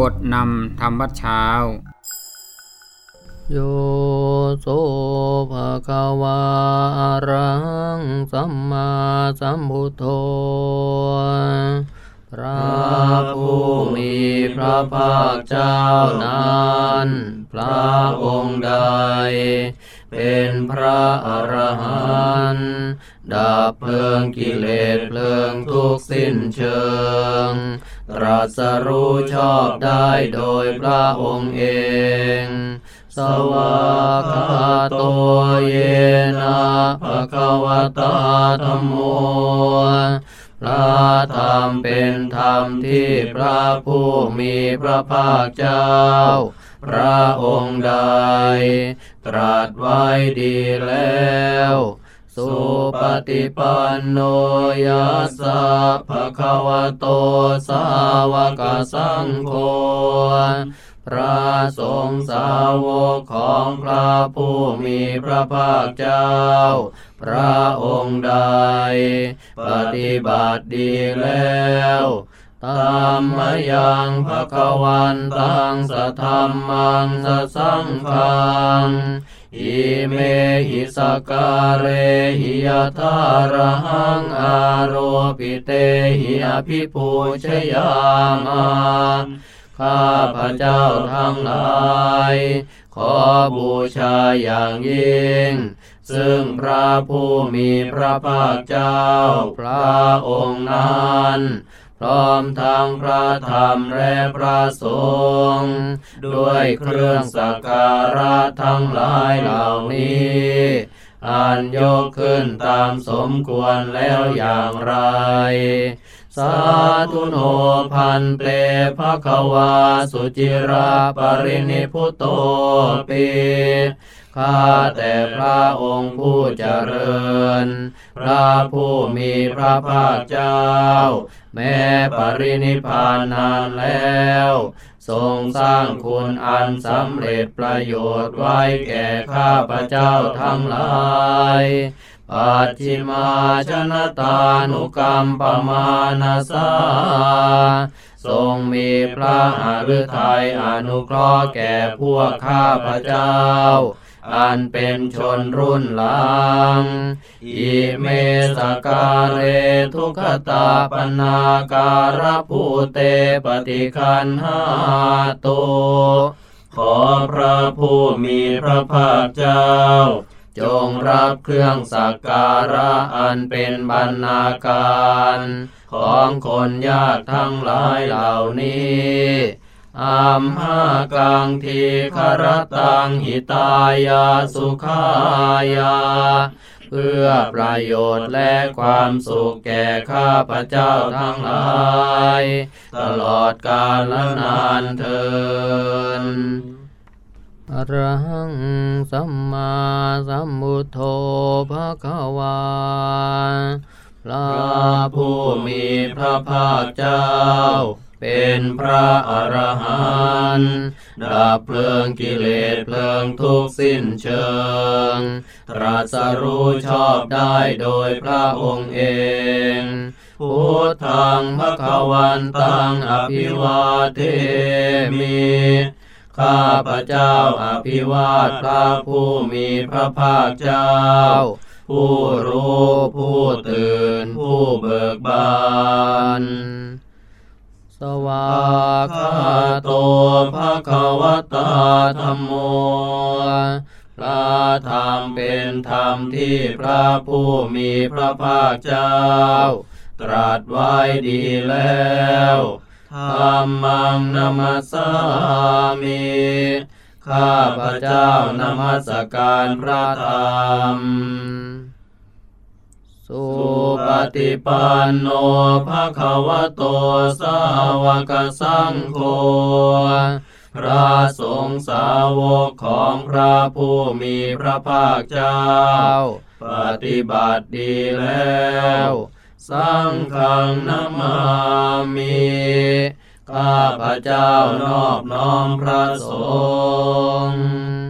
บทนำธรรมวัดเช้า โยโสภะคะวาอะระหังสัมมาสัมพุทโธพระผู้มีพระภาคเจ้านั้น พระองค์ใด เป็นพระอรหันต์ดับเพลิงกิเลสเพลิงทุกสิ้นเชิง ตรัสรู้ชอบได้โดยพระองค์เอง สวากขาโตเยนะภะคะวะตาธรรมโม มเป็นธรรมที่พระผู้มีพระภาคเจ้า พระองค์ใด ตรัสไว้ดีแล้ว สุปฏิปันโนยัสสะภะคะวะโตสาวกสังโฆ พระสงฆ์สาวกของพระผู้มีพระภาคเจ้า พระองค์ใด ปฏิบัติดีแล้วตามมายังภะคะวันตังสธรรมังสสังฆังอิเมหิสการเรหิยทารหังอาโรปิเตหิอภิปูชยามา ข้าพระเจ้าทั้งหลาย ขอบูชาอย่างยิ่ง ซึ่งพระผู้มีพระภาคเจ้า พระองค์นั้น พร้อมทั้งพระธรรมและพระสงฆ์ด้วยเครื่องสักการะทั้งหลายเหล่านี้อันยกขึ้นตามสมควรแล้วอย่างไร สาธุโนพันเตภะคะวาสุจิราปรินิพุตโตปิข้าแต่พระองค์ผู้เจริญ พระผู้มีพระภาคเจ้า แม้ปรินิพพานนานแล้ว ทรงสร้างคุณอันสำเร็จประโยชน์ไว้แก่ข้าพระเจ้าทั้งหลาย ปัจฉิมาชนตานุกรรมปมานาสาทรงมีพระหฤทัยอนุเคราะห์แก่พวกข้าพระเจ้า อันเป็นชนรุ่นหลัง อิเมสการเรทุกขตาปนาการภูเตปฏิคันหาตุขอพระผู้มีพระภาคเจ้า จงรับเครื่องสักการะอันเป็นบรรณาการ ของคนยากทั้งหลายเหล่านี้อัมหากังทีคารตังหิตายาสุขายา เพื่อประโยชน์และความสุขแก่ข้าพระเจ้าทั้งหลาย ตลอดกาลนานเทิน อรหังสัมมาสัมพุทโธภะคะวาพระผู้มีพระภาคเจ้า เป็นพระอรหันต์ดับเพลิงกิเลสเพลิงทุกข์สิ้นเชิง ตรัสรู้ชอบได้โดยพระองค์เองพุทธังภคะวันตังอภิวาเทมิ ข้าพระเจ้าอภิวาทพระผู้มีพระภาคเจ้า ผู้รู้ผู้ตื่นผู้เบิกบานสวากขาโตภะคะวะตาธรรมโม พระธรรมเป็นธรรมที่พระผู้มีพระภาคเจ้า ตรัสไว้ดีแล้ว ธรรมังนามัสสามิข้าพระเจ้านมัสการพระธรรม สุปฏิปันโนภะคะวะโตสาวกสังโฆพระสงฆ์สาวกของพระผู้มีพระภาคเจ้า ปฏิบัติดีแล้ว สังฆังนามามิข้าพระเจ้านอบน้อมพระสงฆ์